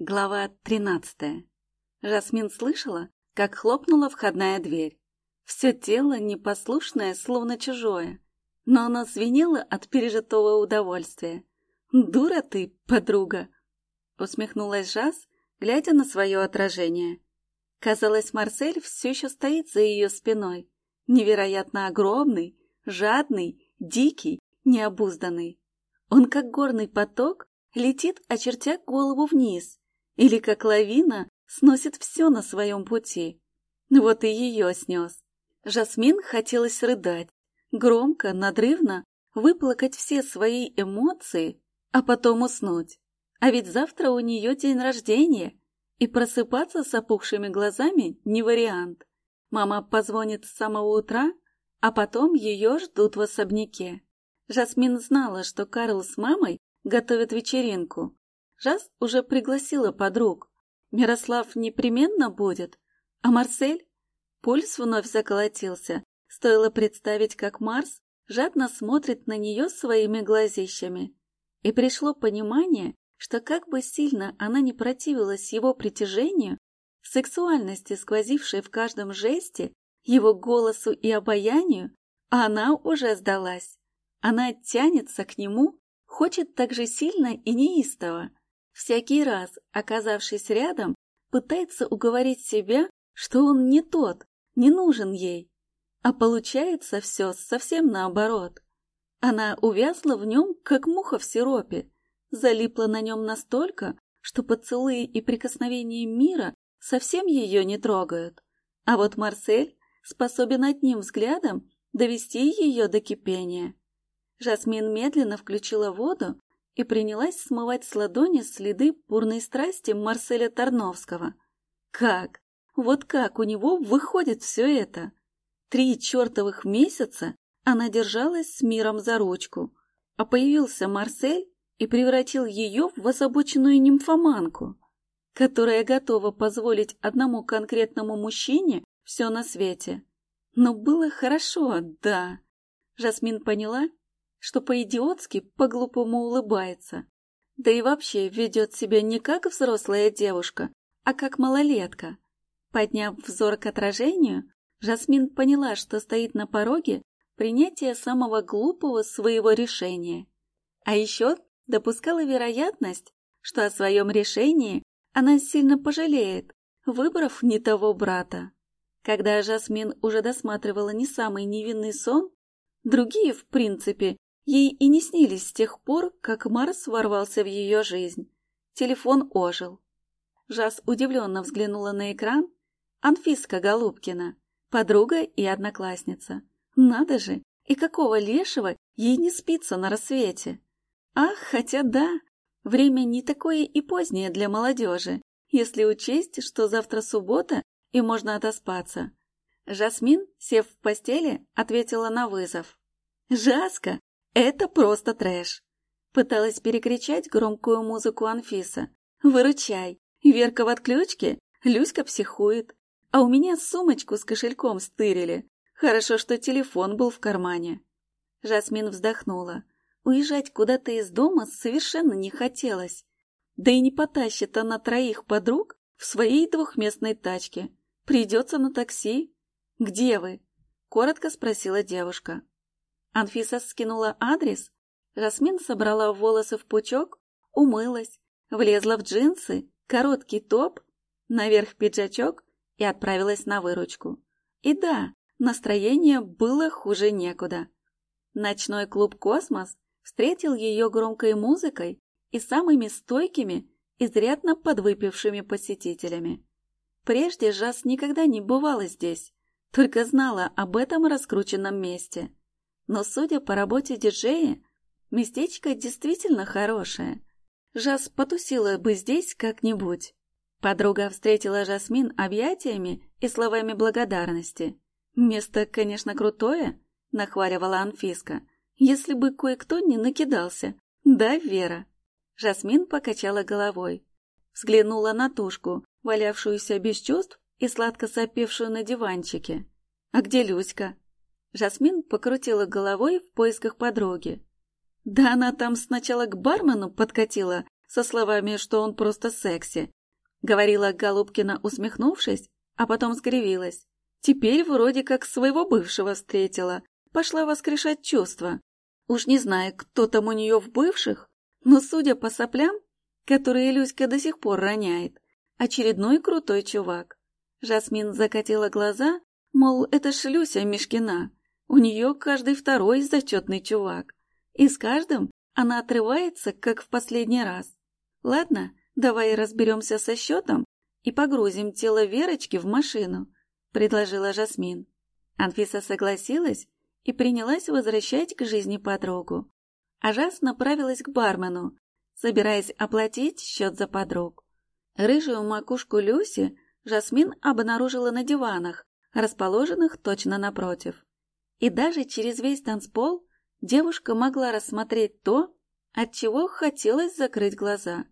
Глава тринадцатая. Жасмин слышала, как хлопнула входная дверь. Все тело непослушное, словно чужое, но оно звенело от пережитого удовольствия. «Дура ты, подруга!» — усмехнулась Жас, глядя на свое отражение. Казалось, Марсель все еще стоит за ее спиной, невероятно огромный, жадный, дикий, необузданный. Он, как горный поток, летит, очертя голову вниз, или как лавина сносит все на своем пути. Вот и ее снес. Жасмин хотелось рыдать, громко, надрывно выплакать все свои эмоции, а потом уснуть. А ведь завтра у нее день рождения, и просыпаться с опухшими глазами не вариант. Мама позвонит с самого утра, а потом ее ждут в особняке. Жасмин знала, что Карл с мамой готовят вечеринку. Жас уже пригласила подруг. Мирослав непременно будет, а Марсель? Пульс вновь заколотился. Стоило представить, как Марс жадно смотрит на нее своими глазищами. И пришло понимание, что как бы сильно она не противилась его притяжению, сексуальности, сквозившей в каждом жесте, его голосу и обаянию, она уже сдалась. Она тянется к нему, хочет так же сильно и неистово. Всякий раз, оказавшись рядом, пытается уговорить себя, что он не тот, не нужен ей. А получается все совсем наоборот. Она увязла в нем, как муха в сиропе, залипла на нем настолько, что поцелуи и прикосновения мира совсем ее не трогают. А вот Марсель способен одним взглядом довести ее до кипения. Жасмин медленно включила воду и принялась смывать с ладони следы бурной страсти Марселя Тарновского. Как? Вот как у него выходит все это? Три чертовых месяца она держалась с миром за ручку, а появился Марсель и превратил ее в озабоченную нимфоманку, которая готова позволить одному конкретному мужчине все на свете. Но было хорошо, да. Жасмин поняла, что по-идиотски, по-глупому улыбается. Да и вообще ведет себя не как взрослая девушка, а как малолетка. Подняв взор к отражению, Жасмин поняла, что стоит на пороге принятия самого глупого своего решения. А еще допускала вероятность, что о своем решении она сильно пожалеет, выбрав не того брата. Когда Жасмин уже досматривала не самый невинный сон, другие, в принципе, Ей и не снились с тех пор, как Марс ворвался в ее жизнь. Телефон ожил. Жас удивленно взглянула на экран. Анфиска Голубкина, подруга и одноклассница. Надо же, и какого лешего ей не спится на рассвете? Ах, хотя да, время не такое и позднее для молодежи, если учесть, что завтра суббота и можно отоспаться. Жасмин, сев в постели, ответила на вызов. «Жаска, это просто трэш. Пыталась перекричать громкую музыку Анфиса. Выручай. Верка в отключке, Люська психует. А у меня сумочку с кошельком стырили. Хорошо, что телефон был в кармане. Жасмин вздохнула. Уезжать куда-то из дома совершенно не хотелось. Да и не потащит она троих подруг в своей двухместной тачке. Придется на такси. «Где вы?» — коротко спросила девушка. Анфиса скинула адрес, Жасмин собрала волосы в пучок, умылась, влезла в джинсы, короткий топ, наверх пиджачок и отправилась на выручку. И да, настроение было хуже некуда. Ночной клуб «Космос» встретил ее громкой музыкой и самыми стойкими, изрядно подвыпившими посетителями. Прежде Жас никогда не бывала здесь, только знала об этом раскрученном месте. Но, судя по работе диджея, местечко действительно хорошее. Жас потусила бы здесь как-нибудь. Подруга встретила Жасмин объятиями и словами благодарности. «Место, конечно, крутое», — нахваливала Анфиска, «если бы кое-кто не накидался. Да, Вера?» Жасмин покачала головой. Взглянула на тушку, валявшуюся без чувств и сладко сопевшую на диванчике. «А где Люська?» Жасмин покрутила головой в поисках подруги. Да она там сначала к бармену подкатила со словами, что он просто секси. Говорила Голубкина, усмехнувшись, а потом скривилась. Теперь вроде как своего бывшего встретила, пошла воскрешать чувства. Уж не знаю, кто там у нее в бывших, но, судя по соплям, которые Люська до сих пор роняет, очередной крутой чувак. Жасмин закатила глаза, мол, это ж Люся Мишкина, у нее каждый второй зачетный чувак. И с каждым она отрывается, как в последний раз. Ладно, давай разберемся со счетом и погрузим тело Верочки в машину, предложила Жасмин. Анфиса согласилась и принялась возвращать к жизни подругу. А Жас направилась к бармену, собираясь оплатить счет за подруг. Рыжую макушку Люси Жасмин обнаружила на диванах, расположенных точно напротив. И даже через весь танцпол девушка могла рассмотреть то, от чего хотелось закрыть глаза.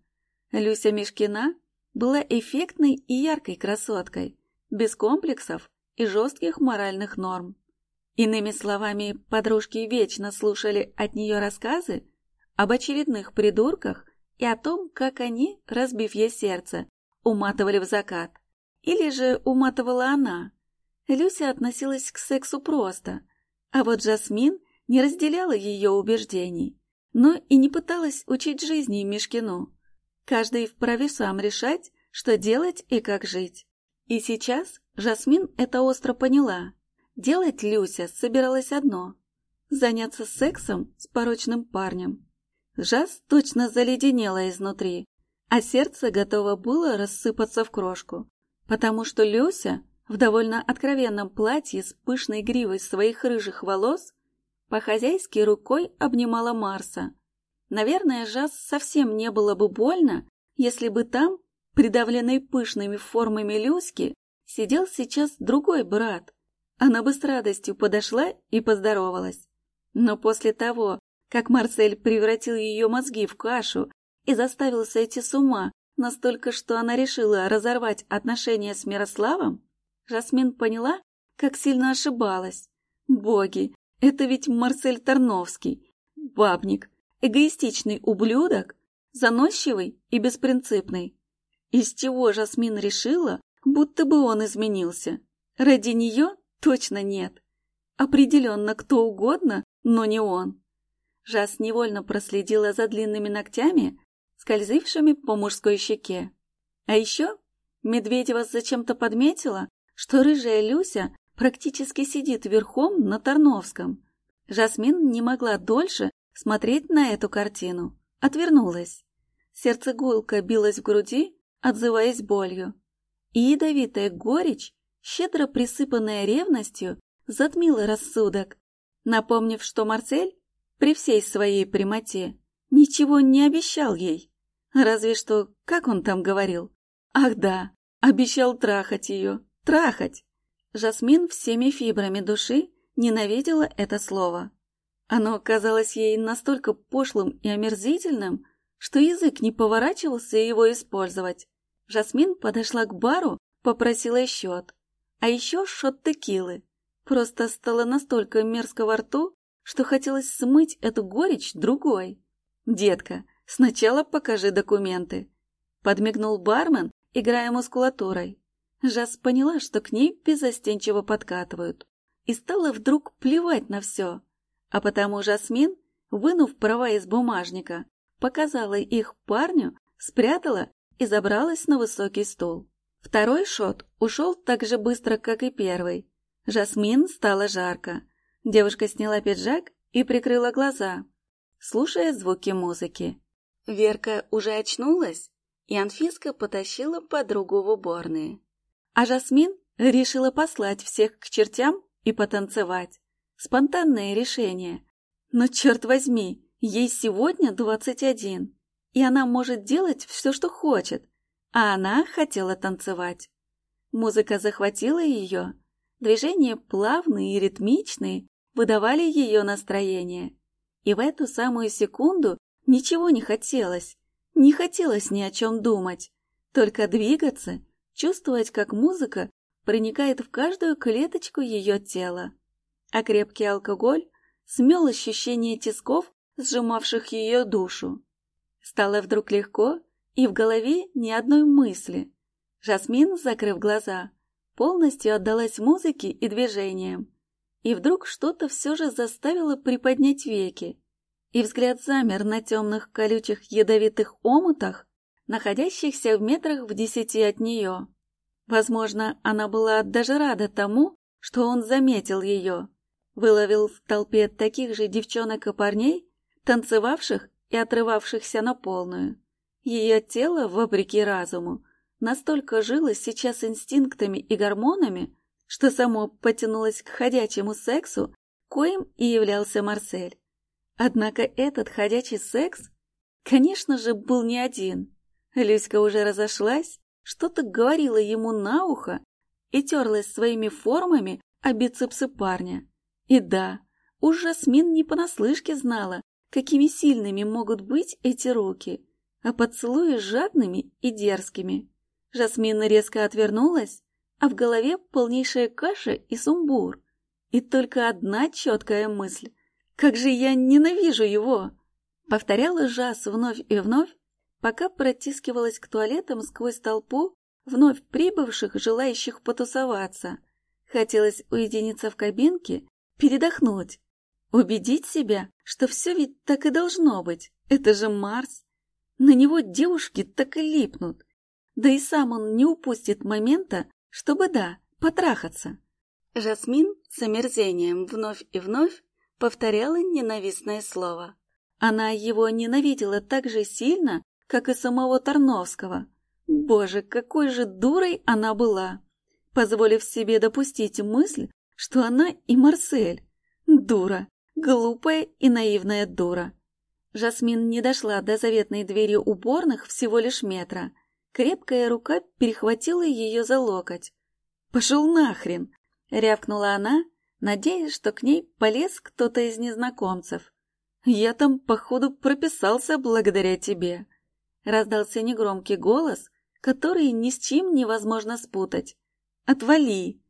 Люся Мишкина была эффектной и яркой красоткой, без комплексов и жестких моральных норм. Иными словами, подружки вечно слушали от нее рассказы об очередных придурках и о том, как они, разбив ей сердце, уматывали в закат. Или же уматывала она. Люся относилась к сексу просто, а вот Жасмин не разделяла ее убеждений, но и не пыталась учить жизни Мишкину. Каждый вправе сам решать, что делать и как жить. И сейчас Жасмин это остро поняла. Делать Люся собиралась одно – заняться сексом с порочным парнем. Жас точно заледенела изнутри, а сердце готово было рассыпаться в крошку, потому что Люся в довольно откровенном платье с пышной гривой своих рыжих волос по-хозяйски рукой обнимала Марса. Наверное, Жас совсем не было бы больно, если бы там, придавленный пышными формами Люськи, сидел сейчас другой брат. Она бы с радостью подошла и поздоровалась. Но после того, как Марсель превратил ее мозги в кашу и заставил сойти с ума настолько, что она решила разорвать отношения с Мирославом, Жасмин поняла, как сильно ошибалась. Боги, это ведь Марсель Тарновский, бабник, эгоистичный ублюдок, заносчивый и беспринципный. Из чего Жасмин решила, будто бы он изменился? Ради нее точно нет. Определенно кто угодно, но не он. Жас невольно проследила за длинными ногтями, скользившими по мужской щеке. А еще Медведева зачем-то подметила, что рыжая Люся практически сидит верхом на Тарновском. Жасмин не могла дольше смотреть на эту картину. Отвернулась. Сердце гулко билось в груди, отзываясь болью. И ядовитая горечь, щедро присыпанная ревностью, затмила рассудок, напомнив, что Марсель при всей своей прямоте, ничего не обещал ей. Разве что, как он там говорил? Ах да, обещал трахать ее, трахать. Жасмин всеми фибрами души ненавидела это слово. Оно казалось ей настолько пошлым и омерзительным, что язык не поворачивался его использовать. Жасмин подошла к бару, попросила счет. А еще шот текилы. Просто стало настолько мерзко во рту, что хотелось смыть эту горечь другой. «Детка, сначала покажи документы», — подмигнул бармен, играя мускулатурой. Жас поняла, что к ней безостенчиво подкатывают, и стала вдруг плевать на все. А потому Жасмин, вынув права из бумажника, показала их парню, спрятала и забралась на высокий стул. Второй шот ушел так же быстро, как и первый. Жасмин стало жарко. Девушка сняла пиджак и прикрыла глаза, слушая звуки музыки. Верка уже очнулась, и Анфиска потащила подругу в уборные. А Жасмин решила послать всех к чертям и потанцевать. Спонтанное решение. Но, черт возьми, ей сегодня двадцать один, и она может делать все, что хочет, а она хотела танцевать. Музыка захватила ее, движения плавные и ритмичные, выдавали ее настроение. И в эту самую секунду ничего не хотелось, не хотелось ни о чем думать, только двигаться, чувствовать, как музыка проникает в каждую клеточку ее тела. А крепкий алкоголь смел ощущение тисков, сжимавших ее душу. Стало вдруг легко, и в голове ни одной мысли. Жасмин, закрыв глаза, полностью отдалась музыке и движениям. И вдруг что-то все же заставило приподнять веки, и взгляд замер на темных колючих ядовитых омутах, находящихся в метрах в десяти от нее. Возможно, она была даже рада тому, что он заметил ее, выловил в толпе таких же девчонок и парней, танцевавших и отрывавшихся на полную. Ее тело, вопреки разуму, настолько жило сейчас инстинктами и гормонами, что само потянулось к ходячему сексу, коим и являлся Марсель. Однако этот ходячий секс, конечно же, был не один. Люська уже разошлась, что-то говорила ему на ухо и терлась своими формами о бицепсы парня. И да, уж Жасмин не понаслышке знала, какими сильными могут быть эти руки, а поцелуи жадными и дерзкими. Жасмин резко отвернулась, а в голове полнейшая каша и сумбур. И только одна четкая мысль — «Как же я ненавижу его!» Повторяла Жас вновь и вновь, пока протискивалась к туалетам сквозь толпу вновь прибывших, желающих потусоваться. Хотелось уединиться в кабинке, передохнуть, убедить себя, что все ведь так и должно быть. Это же Марс. На него девушки так и липнут. Да и сам он не упустит момента, чтобы, да, потрахаться. Жасмин с омерзением вновь и вновь повторяла ненавистное слово. Она его ненавидела так же сильно, как и самого Тарновского. Боже, какой же дурой она была, позволив себе допустить мысль, что она и Марсель. Дура, глупая и наивная дура. Жасмин не дошла до заветной двери уборных всего лишь метра. Крепкая рука перехватила ее за локоть. «Пошел нахрен!» — рявкнула она, надеясь, что к ней полез кто-то из незнакомцев. «Я там, походу, прописался благодаря тебе» раздался негромкий голос, который ни с чем невозможно спутать. «Отвали!»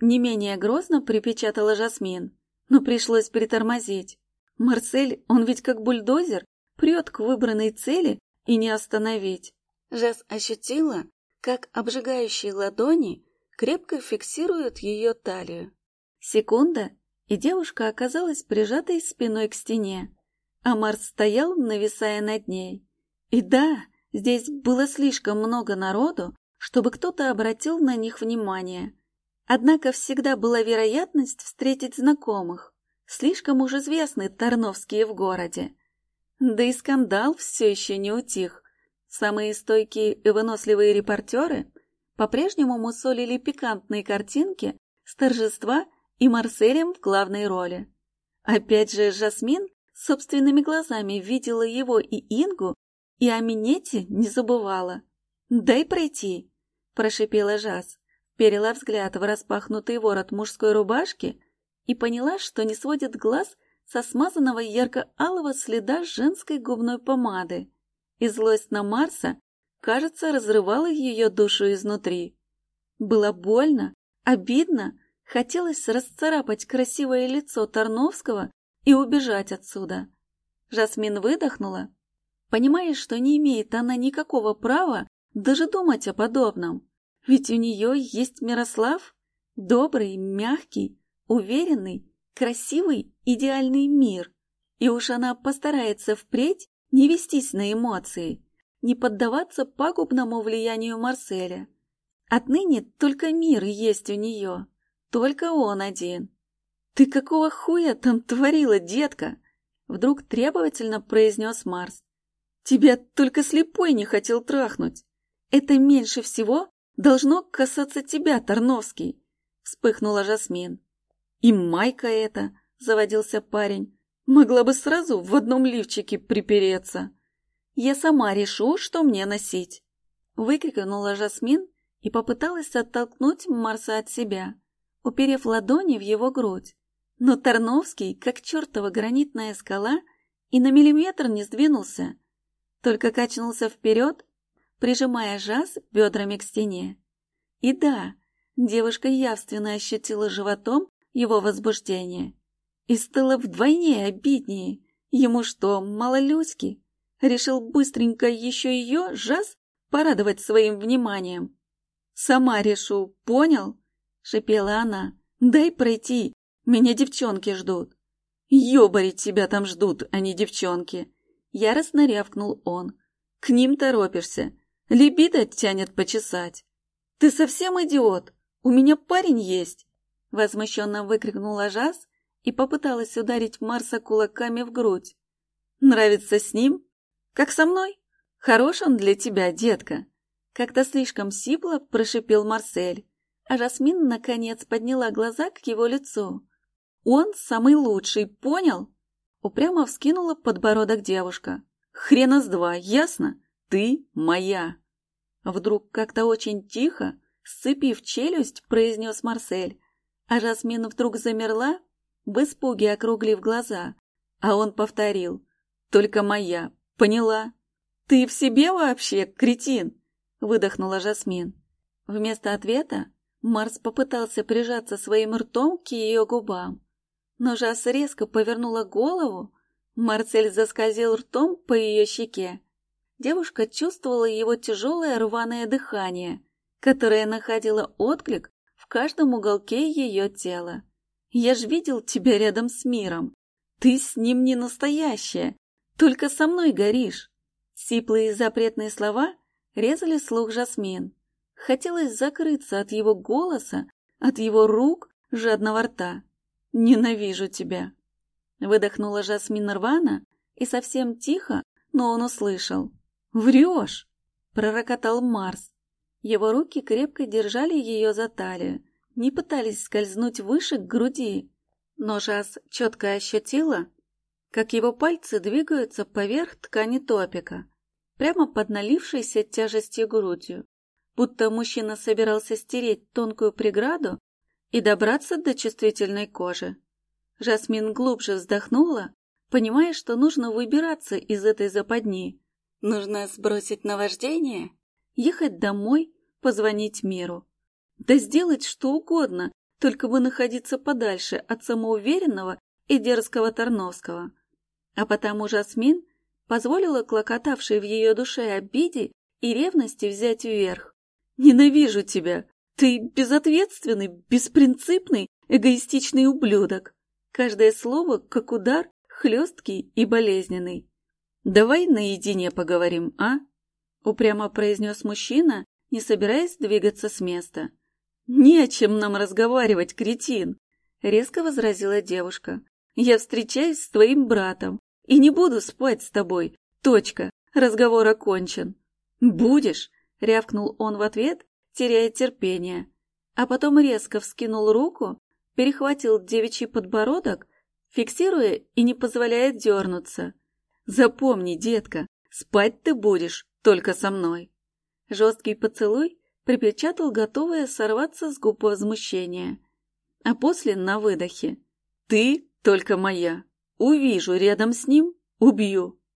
Не менее грозно припечатала Жасмин, но пришлось притормозить. Марсель, он ведь как бульдозер, прет к выбранной цели и не остановить. Жас ощутила, как обжигающие ладони крепко фиксируют ее талию. Секунда, и девушка оказалась прижатой спиной к стене, а Марс стоял, нависая над ней. И да, здесь было слишком много народу, чтобы кто-то обратил на них внимание. Однако всегда была вероятность встретить знакомых, слишком уж известны Тарновские в городе. Да и скандал все еще не утих. Самые стойкие и выносливые репортеры по-прежнему мусолили пикантные картинки с торжества и Марселем в главной роли. Опять же, Жасмин собственными глазами видела его и Ингу и о минете не забывала. «Дай пройти!» – прошипела Жас, перела взгляд в распахнутый ворот мужской рубашки и поняла, что не сводит глаз со смазанного ярко-алого следа женской губной помады. И злость на Марса, кажется, разрывала ее душу изнутри. Было больно, обидно, хотелось расцарапать красивое лицо Тарновского и убежать отсюда. Жасмин выдохнула понимая, что не имеет она никакого права даже думать о подобном. Ведь у нее есть Мирослав, добрый, мягкий, уверенный, красивый, идеальный мир. И уж она постарается впредь не вестись на эмоции, не поддаваться пагубному влиянию Марселя. Отныне только мир есть у нее, только он один. «Ты какого хуя там творила, детка?» Вдруг требовательно произнес Марс. Тебя только слепой не хотел трахнуть. Это меньше всего должно касаться тебя, Тарновский, вспыхнула Жасмин. И майка эта, заводился парень, могла бы сразу в одном лифчике припереться. Я сама решу, что мне носить. Выкрикнула Жасмин и попыталась оттолкнуть Марса от себя, уперев ладони в его грудь. Но Тарновский, как чертова гранитная скала, и на миллиметр не сдвинулся, только качнулся вперед, прижимая жаз бедрами к стене. И да, девушка явственно ощутила животом его возбуждение. И стало вдвойне обиднее. Ему что, мало Люськи? Решил быстренько еще ее, жаз, порадовать своим вниманием. «Сама решу, понял?» — шипела она. «Дай пройти, меня девчонки ждут». «Ёбарить тебя там ждут, а не девчонки!» Яростно рявкнул он. «К ним торопишься. Либидо тянет почесать». «Ты совсем идиот? У меня парень есть!» Возмущенно выкрикнула Жаз и попыталась ударить Марса кулаками в грудь. «Нравится с ним? Как со мной? Хорош он для тебя, детка!» Как-то слишком сипло прошипел Марсель, а Жасмин наконец подняла глаза к его лицу. «Он самый лучший, понял?» Упрямо вскинула подбородок девушка. «Хрена с два, ясно? Ты моя!» Вдруг как-то очень тихо, сцепив челюсть, произнес Марсель, а Жасмин вдруг замерла, в испуге округлив глаза, а он повторил. «Только моя, поняла?» «Ты в себе вообще, кретин?» — выдохнула Жасмин. Вместо ответа Марс попытался прижаться своим ртом к ее губам, но Жас резко повернула голову, Марсель заскользил ртом по ее щеке. Девушка чувствовала его тяжелое рваное дыхание, которое находило отклик в каждом уголке ее тела. «Я ж видел тебя рядом с миром. Ты с ним не настоящая, только со мной горишь». Сиплые запретные слова резали слух Жасмин. Хотелось закрыться от его голоса, от его рук, жадного рта. «Ненавижу тебя!» Выдохнула Жасмин рвано и совсем тихо, но он услышал. «Врешь!» — пророкотал Марс. Его руки крепко держали ее за талию, не пытались скользнуть выше к груди. Но Жас четко ощутила, как его пальцы двигаются поверх ткани топика, прямо под налившейся тяжестью грудью, будто мужчина собирался стереть тонкую преграду и добраться до чувствительной кожи. Жасмин глубже вздохнула, понимая, что нужно выбираться из этой западни. Нужно сбросить наваждение, ехать домой, позвонить миру. Да сделать что угодно, только бы находиться подальше от самоуверенного и дерзкого Тарновского. А потому Жасмин позволила клокотавшей в ее душе обиде и ревности взять вверх. «Ненавижу тебя! Ты безответственный, беспринципный, эгоистичный ублюдок. Каждое слово, как удар, хлесткий и болезненный. Давай наедине поговорим, а? Упрямо произнес мужчина, не собираясь двигаться с места. Не о чем нам разговаривать, кретин, резко возразила девушка. Я встречаюсь с твоим братом и не буду спать с тобой. Точка. Разговор окончен. Будешь, рявкнул он в ответ теряя терпение, а потом резко вскинул руку, перехватил девичий подбородок, фиксируя и не позволяя дернуться. «Запомни, детка, спать ты будешь только со мной». Жесткий поцелуй припечатал готовое сорваться с губ возмущения. А после на выдохе. «Ты только моя. Увижу рядом с ним — убью».